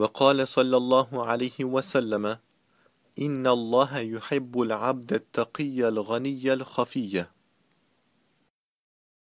وقال صلى الله عليه وسلم إن الله يحب العبد التقي الغني الخفي.